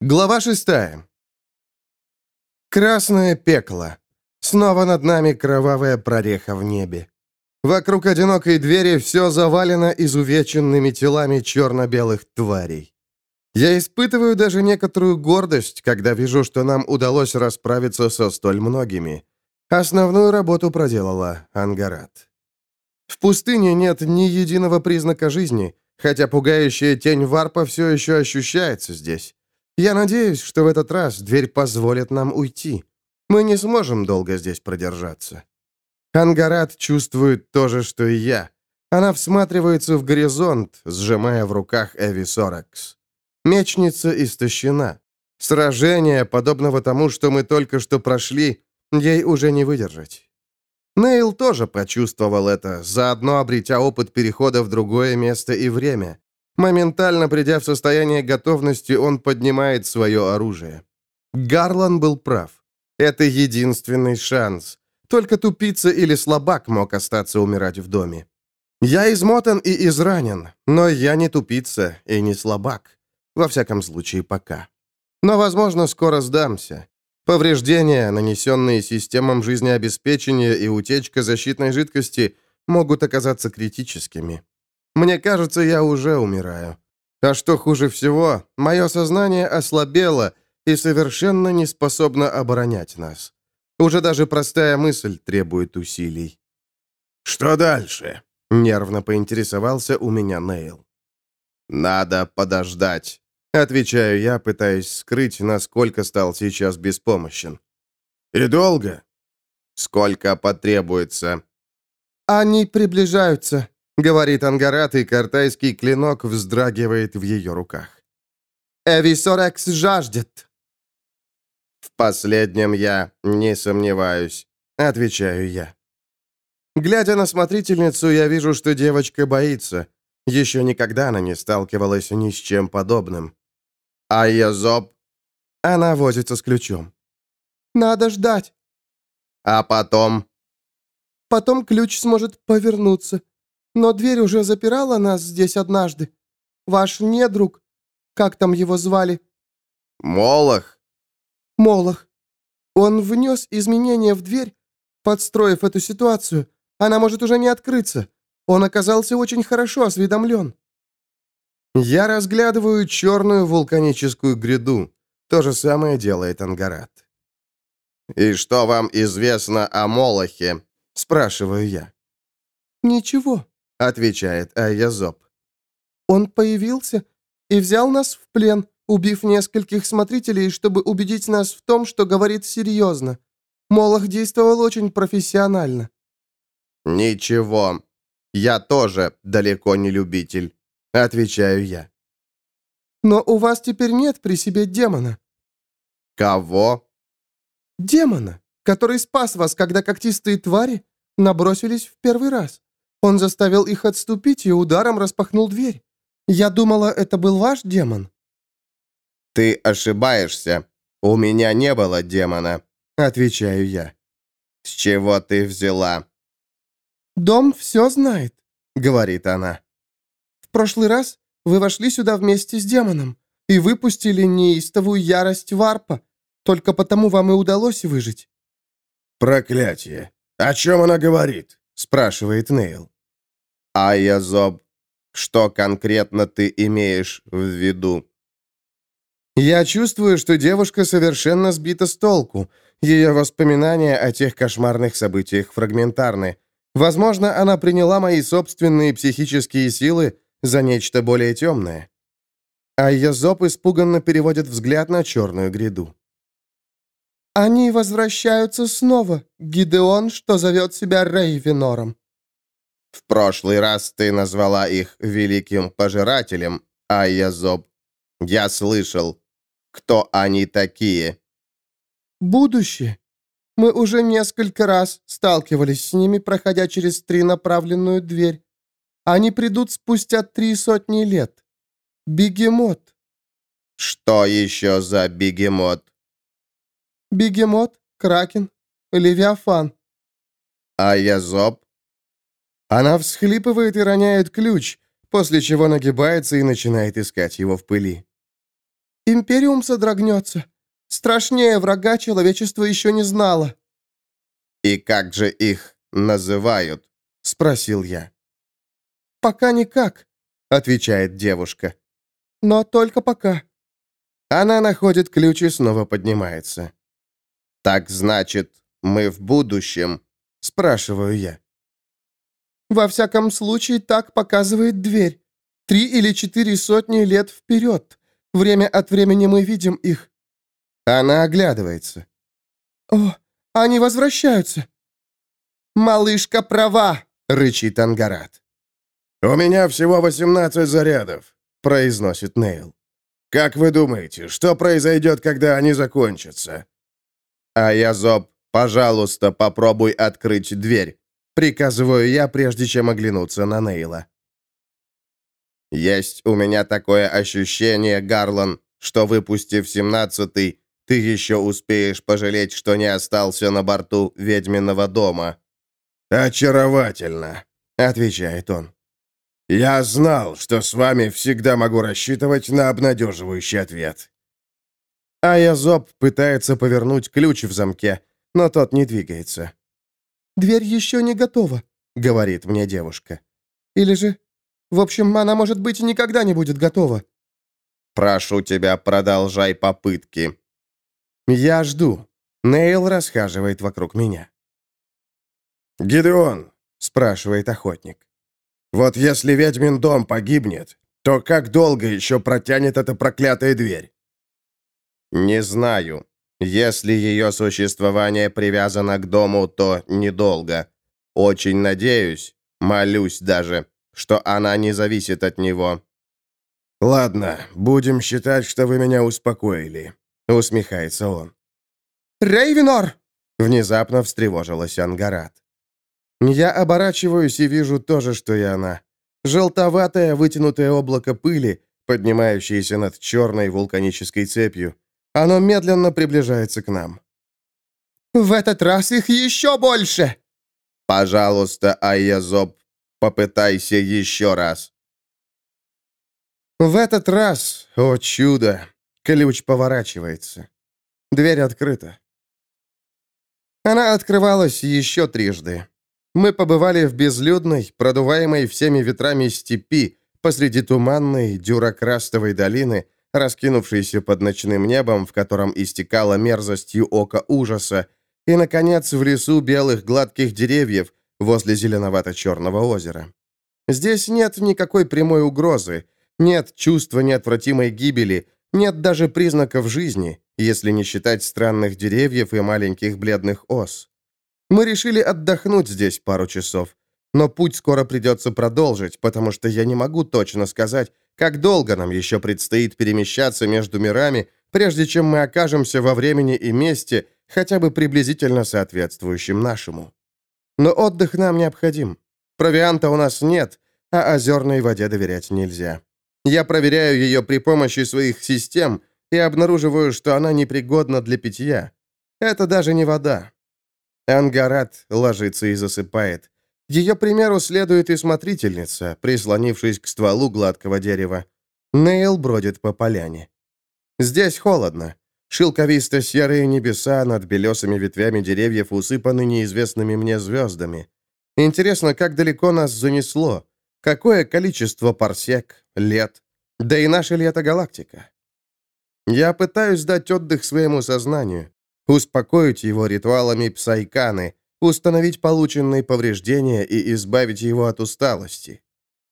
Глава шестая. Красное пекло. Снова над нами кровавая прореха в небе. Вокруг одинокой двери все завалено изувеченными телами черно-белых тварей. Я испытываю даже некоторую гордость, когда вижу, что нам удалось расправиться со столь многими. Основную работу проделала Ангарат. В пустыне нет ни единого признака жизни, хотя пугающая тень варпа все еще ощущается здесь. Я надеюсь, что в этот раз дверь позволит нам уйти. Мы не сможем долго здесь продержаться. Ангарат чувствует то же, что и я. Она всматривается в горизонт, сжимая в руках Эви Соракс. Мечница истощена. Сражение, подобного тому, что мы только что прошли, ей уже не выдержать. Нейл тоже почувствовал это, заодно обретя опыт перехода в другое место и время. Моментально придя в состояние готовности, он поднимает свое оружие. Гарлан был прав. Это единственный шанс. Только тупица или слабак мог остаться умирать в доме. Я измотан и изранен, но я не тупица и не слабак. Во всяком случае, пока. Но, возможно, скоро сдамся. Повреждения, нанесенные системам жизнеобеспечения и утечка защитной жидкости, могут оказаться критическими. Мне кажется, я уже умираю. А что хуже всего, мое сознание ослабело и совершенно не способно оборонять нас. Уже даже простая мысль требует усилий. «Что дальше?» — нервно поинтересовался у меня Нейл. «Надо подождать», — отвечаю я, пытаясь скрыть, насколько стал сейчас беспомощен. «И долго?» «Сколько потребуется». «Они приближаются», говорит Ангарат, и картайский клинок вздрагивает в ее руках. «Эвисорекс жаждет!» «В последнем я не сомневаюсь», — отвечаю я. Глядя на смотрительницу, я вижу, что девочка боится. Еще никогда она не сталкивалась ни с чем подобным. А я зоб... Она возится с ключом. «Надо ждать». «А потом...» «Потом ключ сможет повернуться. Но дверь уже запирала нас здесь однажды. Ваш недруг, как там его звали?» «Молох». «Молох. Он внес изменения в дверь, подстроив эту ситуацию. Она может уже не открыться. Он оказался очень хорошо осведомлен». Я разглядываю черную вулканическую гряду. То же самое делает Ангарат. «И что вам известно о Молохе?» – спрашиваю я. «Ничего», — отвечает Айязоп. «Он появился и взял нас в плен, убив нескольких смотрителей, чтобы убедить нас в том, что говорит серьезно. Молох действовал очень профессионально». «Ничего. Я тоже далеко не любитель», — отвечаю я. «Но у вас теперь нет при себе демона». «Кого?» «Демона, который спас вас, когда когтистые твари набросились в первый раз». Он заставил их отступить и ударом распахнул дверь. Я думала, это был ваш демон». «Ты ошибаешься. У меня не было демона», — отвечаю я. «С чего ты взяла?» «Дом все знает», — говорит она. «В прошлый раз вы вошли сюда вместе с демоном и выпустили неистовую ярость варпа. Только потому вам и удалось выжить». «Проклятие! О чем она говорит?» Спрашивает Нейл. А зоб, что конкретно ты имеешь в виду? Я чувствую, что девушка совершенно сбита с толку. Ее воспоминания о тех кошмарных событиях фрагментарны. Возможно, она приняла мои собственные психические силы за нечто более темное. А Язоп испуганно переводит взгляд на черную гряду. «Они возвращаются снова, Гидеон, что зовет себя Рейвенором». «В прошлый раз ты назвала их великим пожирателем, а я зоб. Я слышал. Кто они такие?» «Будущее. Мы уже несколько раз сталкивались с ними, проходя через три направленную дверь. Они придут спустя три сотни лет. Бегемот». «Что еще за бегемот?» Бегемот, Кракен, Левиафан. А я зоб? Она всхлипывает и роняет ключ, после чего нагибается и начинает искать его в пыли. Империум содрогнется. Страшнее врага человечество еще не знало». «И как же их называют?» — спросил я. «Пока никак», — отвечает девушка. «Но только пока». Она находит ключ и снова поднимается. «Так значит, мы в будущем?» — спрашиваю я. «Во всяком случае, так показывает дверь. Три или четыре сотни лет вперед. Время от времени мы видим их». Она оглядывается. «О, они возвращаются!» «Малышка права!» — рычит Ангарат. «У меня всего 18 зарядов», — произносит Нейл. «Как вы думаете, что произойдет, когда они закончатся?» «А я, Зоб, пожалуйста, попробуй открыть дверь», — приказываю я, прежде чем оглянуться на Нейла. «Есть у меня такое ощущение, Гарлан, что, выпустив семнадцатый, ты еще успеешь пожалеть, что не остался на борту ведьминого дома». «Очаровательно», — отвечает он. «Я знал, что с вами всегда могу рассчитывать на обнадеживающий ответ». А Язоб пытается повернуть ключ в замке, но тот не двигается. «Дверь еще не готова», — говорит мне девушка. «Или же... В общем, она, может быть, никогда не будет готова». «Прошу тебя, продолжай попытки». Я жду. Нейл расхаживает вокруг меня. «Гидеон», — спрашивает охотник, — «вот если ведьмин дом погибнет, то как долго еще протянет эта проклятая дверь?» «Не знаю. Если ее существование привязано к дому, то недолго. Очень надеюсь, молюсь даже, что она не зависит от него». «Ладно, будем считать, что вы меня успокоили», — усмехается он. «Рейвенор!» — внезапно встревожилась Ангарат. Я оборачиваюсь и вижу то же, что и она. Желтоватое вытянутое облако пыли, поднимающееся над черной вулканической цепью. Оно медленно приближается к нам. «В этот раз их еще больше!» «Пожалуйста, Айязоб, попытайся еще раз». В этот раз, о чудо, ключ поворачивается. Дверь открыта. Она открывалась еще трижды. Мы побывали в безлюдной, продуваемой всеми ветрами степи, посреди туманной, дюрокрастовой долины, раскинувшейся под ночным небом, в котором истекала мерзостью ока ужаса, и, наконец, в лесу белых гладких деревьев возле зеленовато-черного озера. Здесь нет никакой прямой угрозы, нет чувства неотвратимой гибели, нет даже признаков жизни, если не считать странных деревьев и маленьких бледных ос. Мы решили отдохнуть здесь пару часов, но путь скоро придется продолжить, потому что я не могу точно сказать, как долго нам еще предстоит перемещаться между мирами, прежде чем мы окажемся во времени и месте, хотя бы приблизительно соответствующем нашему. Но отдых нам необходим. Провианта у нас нет, а озерной воде доверять нельзя. Я проверяю ее при помощи своих систем и обнаруживаю, что она непригодна для питья. Это даже не вода. Ангарат ложится и засыпает. Ее примеру следует и смотрительница, прислонившись к стволу гладкого дерева. Нейл бродит по поляне. Здесь холодно. Шелковисто-серые небеса над белесыми ветвями деревьев усыпаны неизвестными мне звездами. Интересно, как далеко нас занесло? Какое количество парсек, лет? Да и наша ли это галактика? Я пытаюсь дать отдых своему сознанию, успокоить его ритуалами псайканы, установить полученные повреждения и избавить его от усталости.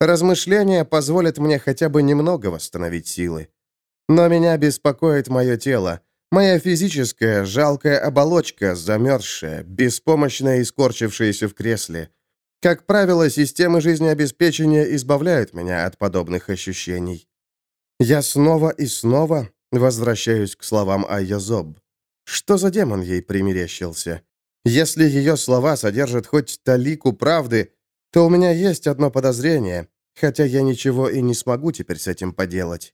Размышления позволят мне хотя бы немного восстановить силы. Но меня беспокоит мое тело, моя физическая, жалкая оболочка, замерзшая, беспомощная и скорчившаяся в кресле. Как правило, системы жизнеобеспечения избавляют меня от подобных ощущений. Я снова и снова возвращаюсь к словам Айязоб. Что за демон ей примерещился? Если ее слова содержат хоть талику правды, то у меня есть одно подозрение, хотя я ничего и не смогу теперь с этим поделать.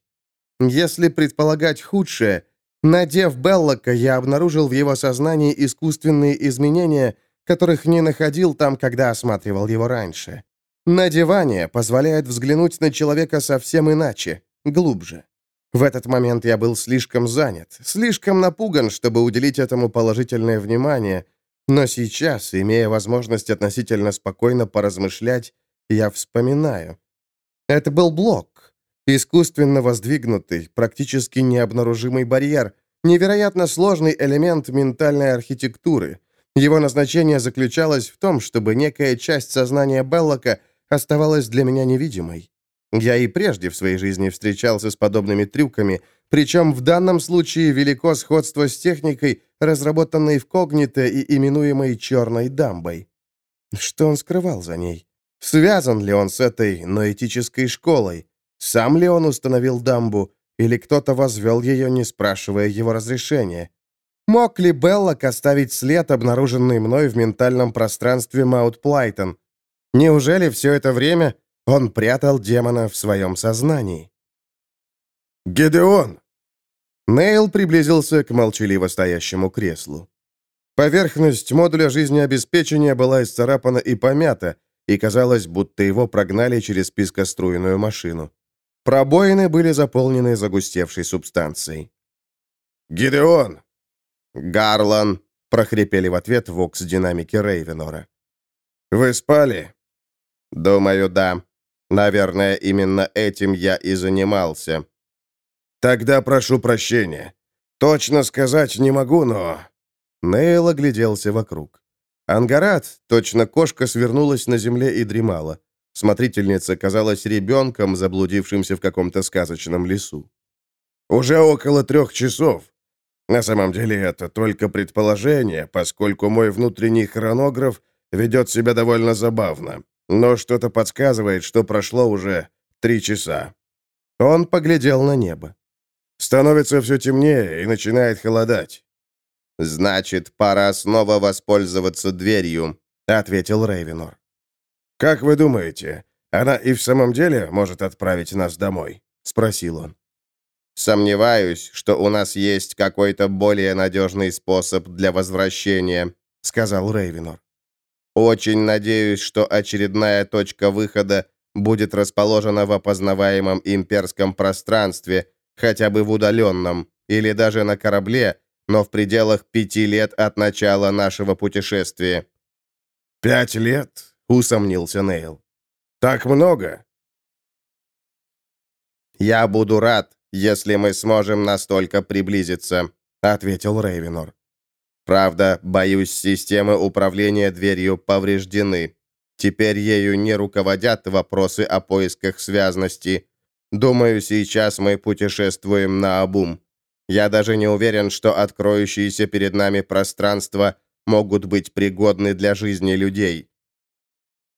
Если предполагать худшее, надев Беллока, я обнаружил в его сознании искусственные изменения, которых не находил там, когда осматривал его раньше. Надевание позволяет взглянуть на человека совсем иначе, глубже. В этот момент я был слишком занят, слишком напуган, чтобы уделить этому положительное внимание, но сейчас, имея возможность относительно спокойно поразмышлять, я вспоминаю. Это был блок, искусственно воздвигнутый, практически необнаружимый барьер, невероятно сложный элемент ментальной архитектуры. Его назначение заключалось в том, чтобы некая часть сознания Беллока оставалась для меня невидимой. Я и прежде в своей жизни встречался с подобными трюками, причем в данном случае велико сходство с техникой, разработанной в Когните и именуемой «черной дамбой». Что он скрывал за ней? Связан ли он с этой ноэтической школой? Сам ли он установил дамбу? Или кто-то возвел ее, не спрашивая его разрешения? Мог ли Беллок оставить след, обнаруженный мной в ментальном пространстве Маут Плайтон? Неужели все это время он прятал демона в своем сознании. «Гедеон!» Нейл приблизился к молчаливо стоящему креслу. Поверхность модуля жизнеобеспечения была исцарапана и помята, и казалось, будто его прогнали через пискоструйную машину. Пробоины были заполнены загустевшей субстанцией. «Гидеон!» «Гарлан!» — прохрипели в ответ вокс-динамики Рейвенора. «Вы спали?» «Думаю, да. Наверное, именно этим я и занимался. Тогда прошу прощения. Точно сказать не могу, но... Нейл огляделся вокруг. Ангарат, точно кошка, свернулась на земле и дремала. Смотрительница казалась ребенком, заблудившимся в каком-то сказочном лесу. «Уже около трех часов. На самом деле это только предположение, поскольку мой внутренний хронограф ведет себя довольно забавно но что-то подсказывает, что прошло уже три часа. Он поглядел на небо. Становится все темнее и начинает холодать. «Значит, пора снова воспользоваться дверью», — ответил Рейвенор. «Как вы думаете, она и в самом деле может отправить нас домой?» — спросил он. «Сомневаюсь, что у нас есть какой-то более надежный способ для возвращения», — сказал Рейвенор. Очень надеюсь, что очередная точка выхода будет расположена в опознаваемом имперском пространстве, хотя бы в удаленном, или даже на корабле, но в пределах пяти лет от начала нашего путешествия». «Пять лет?» — усомнился Нейл. «Так много?» «Я буду рад, если мы сможем настолько приблизиться», — ответил Рейвенор. Правда, боюсь, системы управления дверью повреждены. Теперь ею не руководят вопросы о поисках связности. Думаю, сейчас мы путешествуем на обум. Я даже не уверен, что откроющиеся перед нами пространства могут быть пригодны для жизни людей.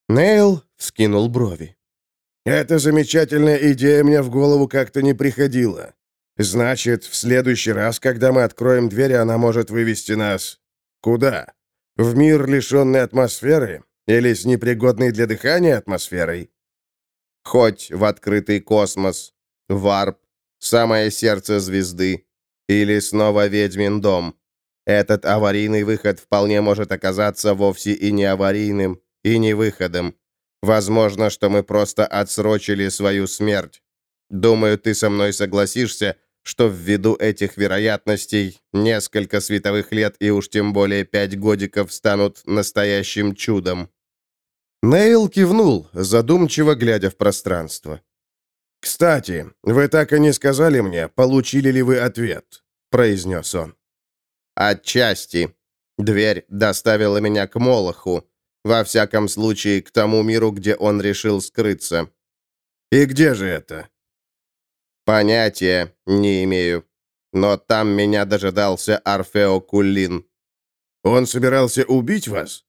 Нейл вскинул брови. «Эта замечательная идея мне в голову как-то не приходила. Значит, в следующий раз, когда мы откроем дверь, она может вывести нас... Куда? В мир, лишенный атмосферы? Или с непригодной для дыхания атмосферой? Хоть в открытый космос, варп, самое сердце звезды, или снова ведьмин дом. Этот аварийный выход вполне может оказаться вовсе и не аварийным, и не выходом. Возможно, что мы просто отсрочили свою смерть. Думаю, ты со мной согласишься, что ввиду этих вероятностей несколько световых лет и уж тем более пять годиков станут настоящим чудом. Нейл кивнул, задумчиво глядя в пространство. «Кстати, вы так и не сказали мне, получили ли вы ответ», — произнес он. «Отчасти. Дверь доставила меня к Молоху. Во всяком случае, к тому миру, где он решил скрыться». «И где же это?» «Понятия не имею. Но там меня дожидался Орфео Кулин». «Он собирался убить вас?»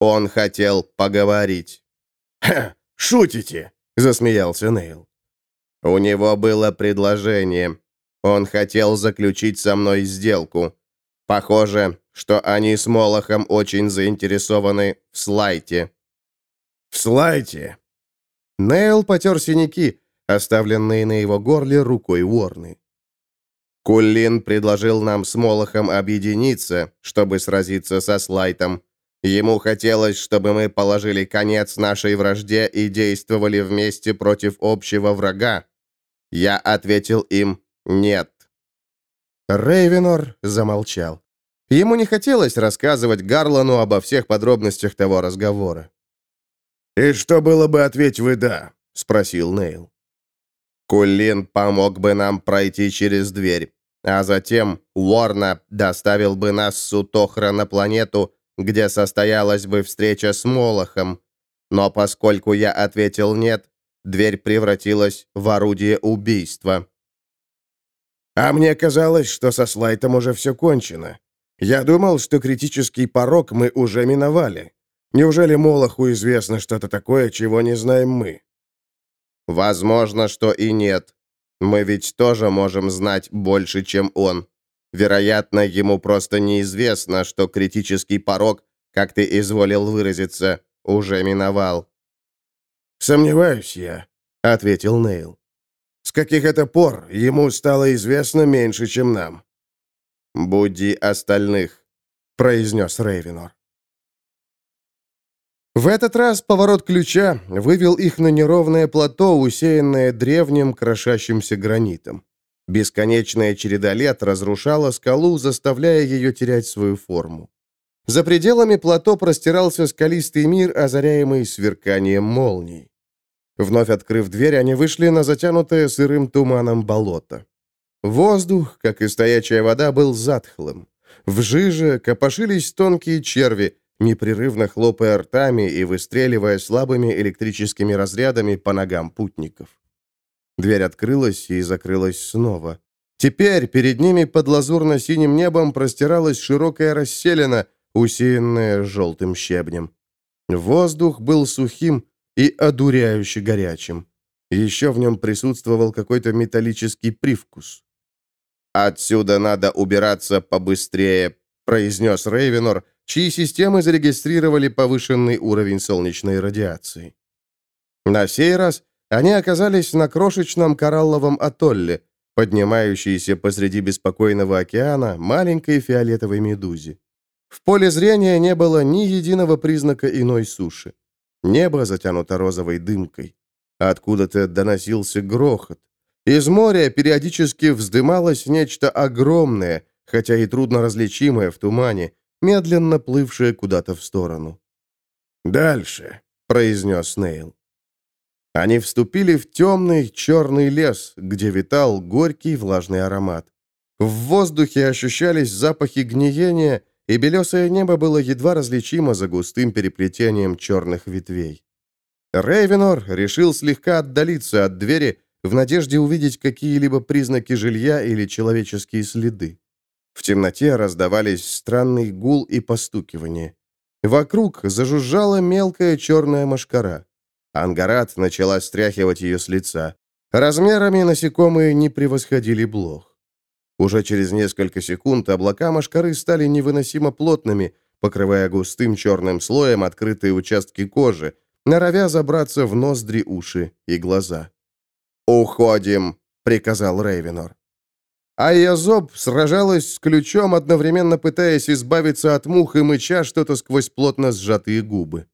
«Он хотел поговорить». «Ха, шутите?» — засмеялся Нейл. «У него было предложение. Он хотел заключить со мной сделку. Похоже, что они с Молохом очень заинтересованы в слайте». «В слайте?» Нейл потер синяки, оставленные на его горле рукой Уорны. Куллин предложил нам с Молохом объединиться, чтобы сразиться со Слайтом. Ему хотелось, чтобы мы положили конец нашей вражде и действовали вместе против общего врага. Я ответил им «нет». Рейвенор замолчал. Ему не хотелось рассказывать Гарлану обо всех подробностях того разговора. «И что было бы, ответь вы «да», — спросил Нейл. Кулин помог бы нам пройти через дверь, а затем Уорна доставил бы нас с Утохра на планету, где состоялась бы встреча с Молохом. Но поскольку я ответил «нет», дверь превратилась в орудие убийства. А мне казалось, что со Слайтом уже все кончено. Я думал, что критический порог мы уже миновали. Неужели Молоху известно что-то такое, чего не знаем мы? Возможно, что и нет. Мы ведь тоже можем знать больше, чем он. Вероятно, ему просто неизвестно, что критический порог, как ты изволил выразиться, уже миновал. «Сомневаюсь я», — ответил Нейл. «С каких это пор ему стало известно меньше, чем нам?» «Буди остальных», — произнес Рейвенор. В этот раз поворот ключа вывел их на неровное плато, усеянное древним крошащимся гранитом. Бесконечная череда лет разрушала скалу, заставляя ее терять свою форму. За пределами плато простирался скалистый мир, озаряемый сверканием молний. Вновь открыв дверь, они вышли на затянутое сырым туманом болото. Воздух, как и стоячая вода, был затхлым. В жиже копошились тонкие черви, непрерывно хлопая ртами и выстреливая слабыми электрическими разрядами по ногам путников. Дверь открылась и закрылась снова. Теперь перед ними под лазурно-синим небом простиралась широкая расселена, усеянная желтым щебнем. Воздух был сухим и одуряюще горячим. Еще в нем присутствовал какой-то металлический привкус. «Отсюда надо убираться побыстрее», — произнес Рейвенор, чьи системы зарегистрировали повышенный уровень солнечной радиации. На сей раз они оказались на крошечном коралловом атолле, поднимающейся посреди беспокойного океана маленькой фиолетовой медузе. В поле зрения не было ни единого признака иной суши. Небо затянуто розовой дымкой. Откуда-то доносился грохот. Из моря периодически вздымалось нечто огромное, хотя и трудно различимое в тумане, медленно плывшее куда-то в сторону. «Дальше», — произнес Нейл. Они вступили в темный черный лес, где витал горький влажный аромат. В воздухе ощущались запахи гниения, и белесое небо было едва различимо за густым переплетением черных ветвей. Рейвенор решил слегка отдалиться от двери в надежде увидеть какие-либо признаки жилья или человеческие следы. В темноте раздавались странный гул и постукивание. Вокруг зажужжала мелкая черная мошкара. Ангарат начала стряхивать ее с лица. Размерами насекомые не превосходили блох. Уже через несколько секунд облака мошкары стали невыносимо плотными, покрывая густым черным слоем открытые участки кожи, норовя забраться в ноздри, уши и глаза. «Уходим!» — приказал Рейвенор. Айязоб сражалась с ключом, одновременно пытаясь избавиться от мух и мыча что-то сквозь плотно сжатые губы.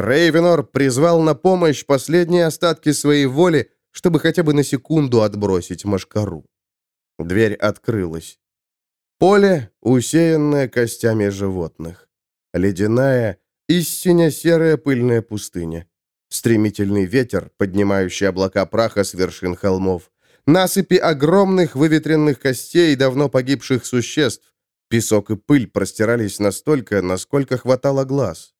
Рейвенор призвал на помощь последние остатки своей воли, чтобы хотя бы на секунду отбросить машкару. Дверь открылась. Поле, усеянное костями животных. Ледяная и сине-серая пыльная пустыня. Стремительный ветер, поднимающий облака праха с вершин холмов. Насыпи огромных выветренных костей давно погибших существ. Песок и пыль простирались настолько, насколько хватало глаз.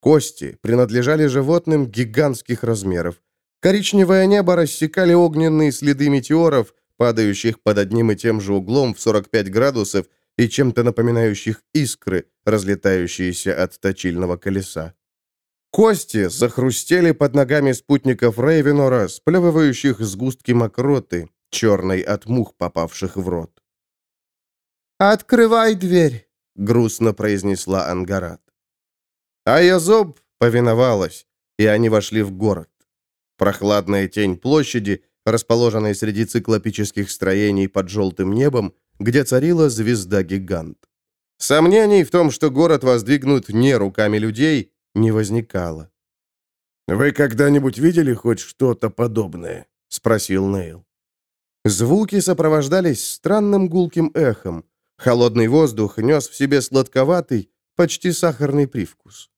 Кости принадлежали животным гигантских размеров. Коричневое небо рассекали огненные следы метеоров, падающих под одним и тем же углом в 45 градусов и чем-то напоминающих искры, разлетающиеся от точильного колеса. Кости захрустели под ногами спутников Рейвенора, сплевывающих сгустки мокроты, черной от мух, попавших в рот. «Открывай дверь!» — грустно произнесла Ангарат. Аязоб повиновалась, и они вошли в город. Прохладная тень площади, расположенной среди циклопических строений под желтым небом, где царила звезда-гигант. Сомнений в том, что город воздвигнут не руками людей, не возникало. «Вы когда-нибудь видели хоть что-то подобное?» — спросил Нейл. Звуки сопровождались странным гулким эхом. Холодный воздух нес в себе сладковатый, почти сахарный привкус.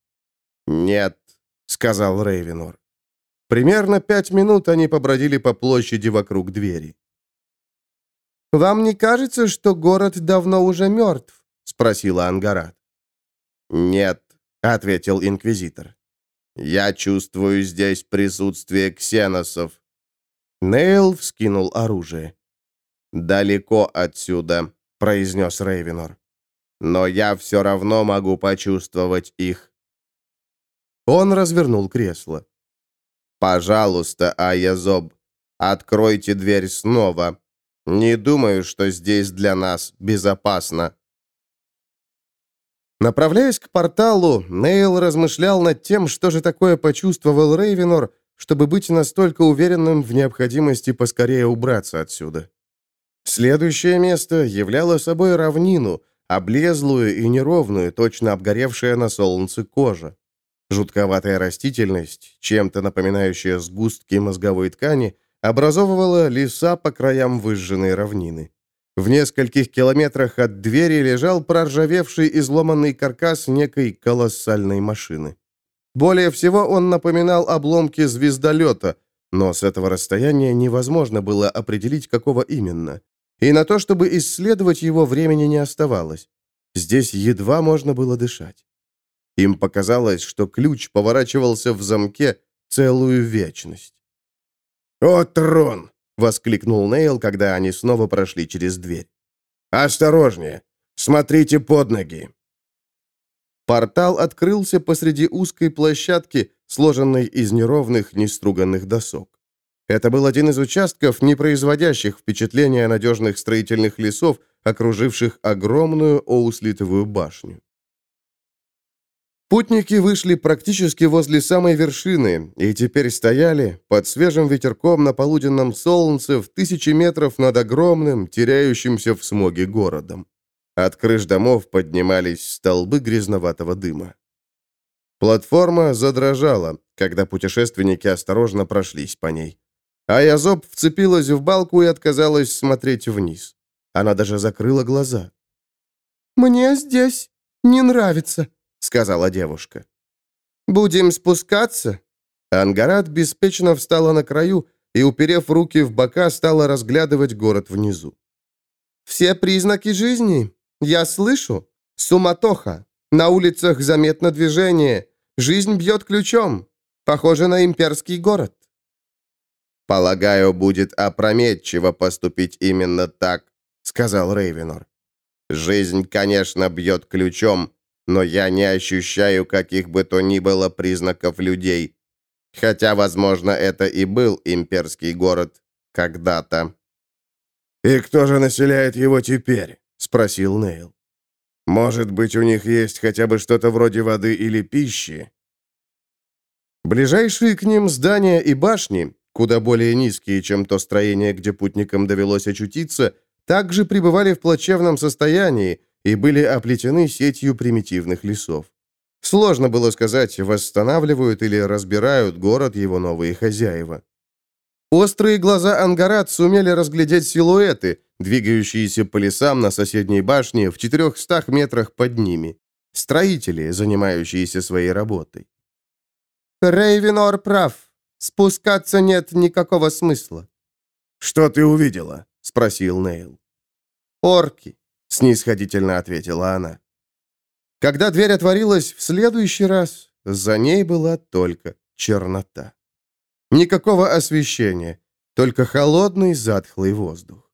«Нет», — сказал Рейвенор. Примерно пять минут они побродили по площади вокруг двери. «Вам не кажется, что город давно уже мертв?» — спросила Ангарат. «Нет», — ответил инквизитор. «Я чувствую здесь присутствие ксеносов». Нейл вскинул оружие. «Далеко отсюда», — произнес Рейвенор. «Но я все равно могу почувствовать их». Он развернул кресло. «Пожалуйста, Аязоб, откройте дверь снова. Не думаю, что здесь для нас безопасно». Направляясь к порталу, Нейл размышлял над тем, что же такое почувствовал Рейвенор, чтобы быть настолько уверенным в необходимости поскорее убраться отсюда. Следующее место являло собой равнину, облезлую и неровную, точно обгоревшая на солнце кожа. Жутковатая растительность, чем-то напоминающая сгустки мозговой ткани, образовывала леса по краям выжженной равнины. В нескольких километрах от двери лежал проржавевший изломанный каркас некой колоссальной машины. Более всего он напоминал обломки звездолета, но с этого расстояния невозможно было определить, какого именно. И на то, чтобы исследовать его, времени не оставалось. Здесь едва можно было дышать. Им показалось, что ключ поворачивался в замке целую вечность. «О, трон!» — воскликнул Нейл, когда они снова прошли через дверь. «Осторожнее! Смотрите под ноги!» Портал открылся посреди узкой площадки, сложенной из неровных, неструганных досок. Это был один из участков, не производящих впечатления надежных строительных лесов, окруживших огромную оуслитовую башню. Путники вышли практически возле самой вершины и теперь стояли под свежим ветерком на полуденном солнце в тысячи метров над огромным, теряющимся в смоге городом. От крыш домов поднимались столбы грязноватого дыма. Платформа задрожала, когда путешественники осторожно прошлись по ней. А Язоб вцепилась в балку и отказалась смотреть вниз. Она даже закрыла глаза. «Мне здесь не нравится», сказала девушка. «Будем спускаться?» Ангарат беспечно встала на краю и, уперев руки в бока, стала разглядывать город внизу. «Все признаки жизни. Я слышу. Суматоха. На улицах заметно движение. Жизнь бьет ключом. Похоже на имперский город». «Полагаю, будет опрометчиво поступить именно так», — сказал Рейвенор. «Жизнь, конечно, бьет ключом, но я не ощущаю каких бы то ни было признаков людей. Хотя, возможно, это и был имперский город когда-то. «И кто же населяет его теперь?» — спросил Нейл. «Может быть, у них есть хотя бы что-то вроде воды или пищи?» Ближайшие к ним здания и башни, куда более низкие, чем то строение, где путникам довелось очутиться, также пребывали в плачевном состоянии, и были оплетены сетью примитивных лесов. Сложно было сказать, восстанавливают или разбирают город его новые хозяева. Острые глаза Ангарат сумели разглядеть силуэты, двигающиеся по лесам на соседней башне в 400 метрах под ними. Строители, занимающиеся своей работой. Рейвенор прав. Спускаться нет никакого смысла. «Что ты увидела?» — спросил Нейл. «Орки снисходительно ответила она. Когда дверь отворилась в следующий раз, за ней была только чернота. Никакого освещения, только холодный затхлый воздух.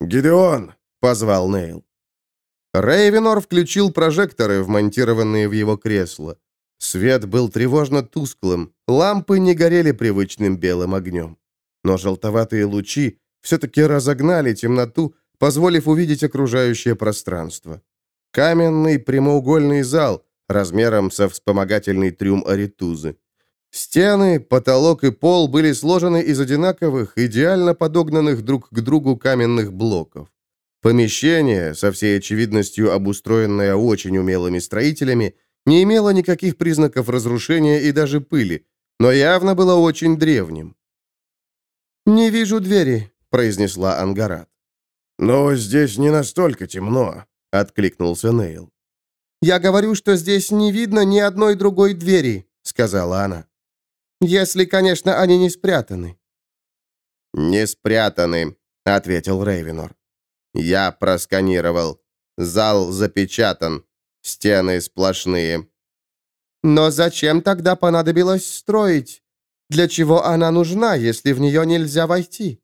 «Гидеон!» — позвал Нейл. Рейвенор включил прожекторы, вмонтированные в его кресло. Свет был тревожно тусклым, лампы не горели привычным белым огнем. Но желтоватые лучи все-таки разогнали темноту, позволив увидеть окружающее пространство. Каменный прямоугольный зал размером со вспомогательный трюм Аритузы. Стены, потолок и пол были сложены из одинаковых, идеально подогнанных друг к другу каменных блоков. Помещение, со всей очевидностью обустроенное очень умелыми строителями, не имело никаких признаков разрушения и даже пыли, но явно было очень древним. «Не вижу двери», произнесла Ангарат. «Но здесь не настолько темно», — откликнулся Нейл. «Я говорю, что здесь не видно ни одной другой двери», — сказала она. «Если, конечно, они не спрятаны». «Не спрятаны», — ответил Рейвенор. «Я просканировал. Зал запечатан. Стены сплошные». «Но зачем тогда понадобилось строить? Для чего она нужна, если в нее нельзя войти?»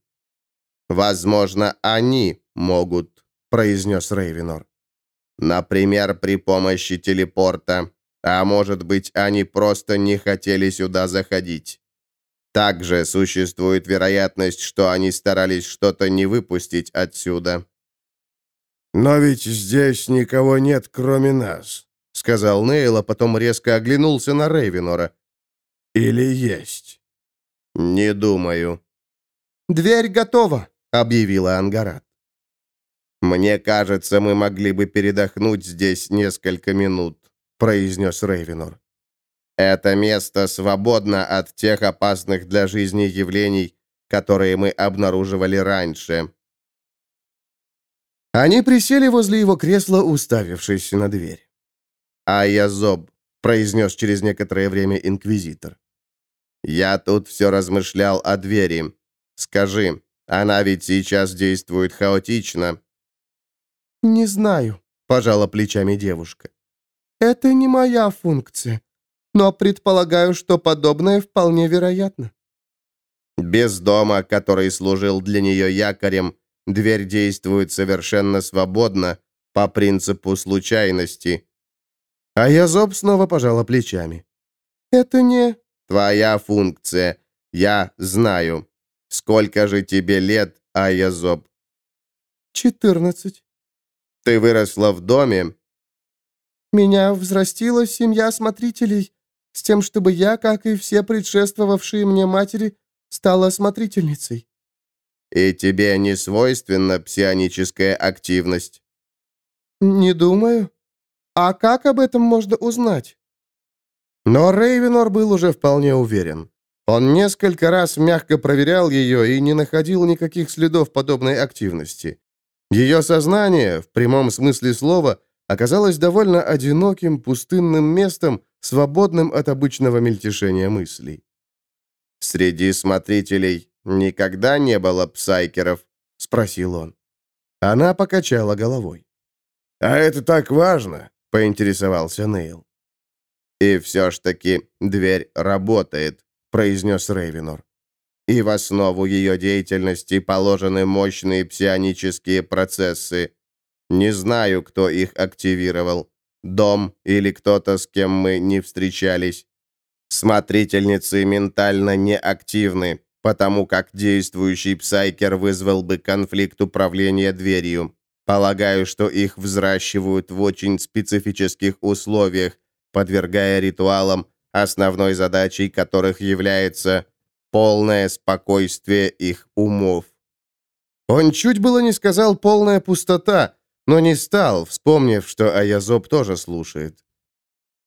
«Возможно, они могут», — произнес Рейвенор. «Например, при помощи телепорта. А может быть, они просто не хотели сюда заходить. Также существует вероятность, что они старались что-то не выпустить отсюда». «Но ведь здесь никого нет, кроме нас», — сказал Нейл, а потом резко оглянулся на Рейвенора. «Или есть?» «Не думаю». «Дверь готова», — объявила Ангарат. «Мне кажется, мы могли бы передохнуть здесь несколько минут», — произнес Рейвенор. «Это место свободно от тех опасных для жизни явлений, которые мы обнаруживали раньше». Они присели возле его кресла, уставившись на дверь. «А я зоб», — произнес через некоторое время инквизитор. «Я тут все размышлял о двери. Скажи, она ведь сейчас действует хаотично». «Не знаю», — пожала плечами девушка. «Это не моя функция, но предполагаю, что подобное вполне вероятно». Без дома, который служил для нее якорем, дверь действует совершенно свободно, по принципу случайности. А я снова пожала плечами. «Это не...» «Твоя функция. Я знаю. Сколько же тебе лет, Аязоб?» «Четырнадцать». «Ты выросла в доме?» «Меня взрастила семья смотрителей, с тем, чтобы я, как и все предшествовавшие мне матери, стала смотрительницей». «И тебе не свойственна псионическая активность?» «Не думаю. А как об этом можно узнать?» Но Рейвенор был уже вполне уверен. Он несколько раз мягко проверял ее и не находил никаких следов подобной активности. Ее сознание, в прямом смысле слова, оказалось довольно одиноким, пустынным местом, свободным от обычного мельтешения мыслей. «Среди смотрителей никогда не было псайкеров?» — спросил он. Она покачала головой. «А это так важно?» — поинтересовался Нейл. «И все ж таки дверь работает», — произнес Рейвенор. «И в основу ее деятельности положены мощные псионические процессы. Не знаю, кто их активировал. Дом или кто-то, с кем мы не встречались. Смотрительницы ментально неактивны, потому как действующий псайкер вызвал бы конфликт управления дверью. Полагаю, что их взращивают в очень специфических условиях, подвергая ритуалам, основной задачей которых является полное спокойствие их умов. Он чуть было не сказал «полная пустота», но не стал, вспомнив, что Аязоб тоже слушает.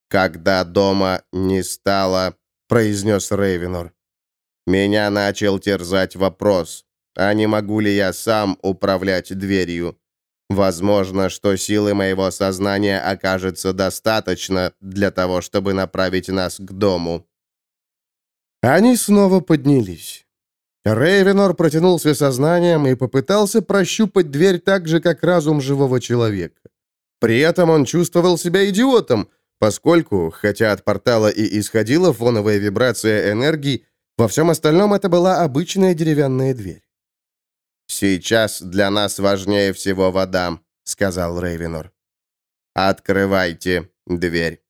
«Когда дома не стало», — произнес Рейвенор, — «меня начал терзать вопрос, а не могу ли я сам управлять дверью? Возможно, что силы моего сознания окажется достаточно для того, чтобы направить нас к дому». Они снова поднялись. Рейвенор протянулся сознанием и попытался прощупать дверь так же, как разум живого человека. При этом он чувствовал себя идиотом, поскольку, хотя от портала и исходила фоновая вибрация энергии, во всем остальном это была обычная деревянная дверь. «Сейчас для нас важнее всего вода», — сказал Рейвенор. «Открывайте дверь».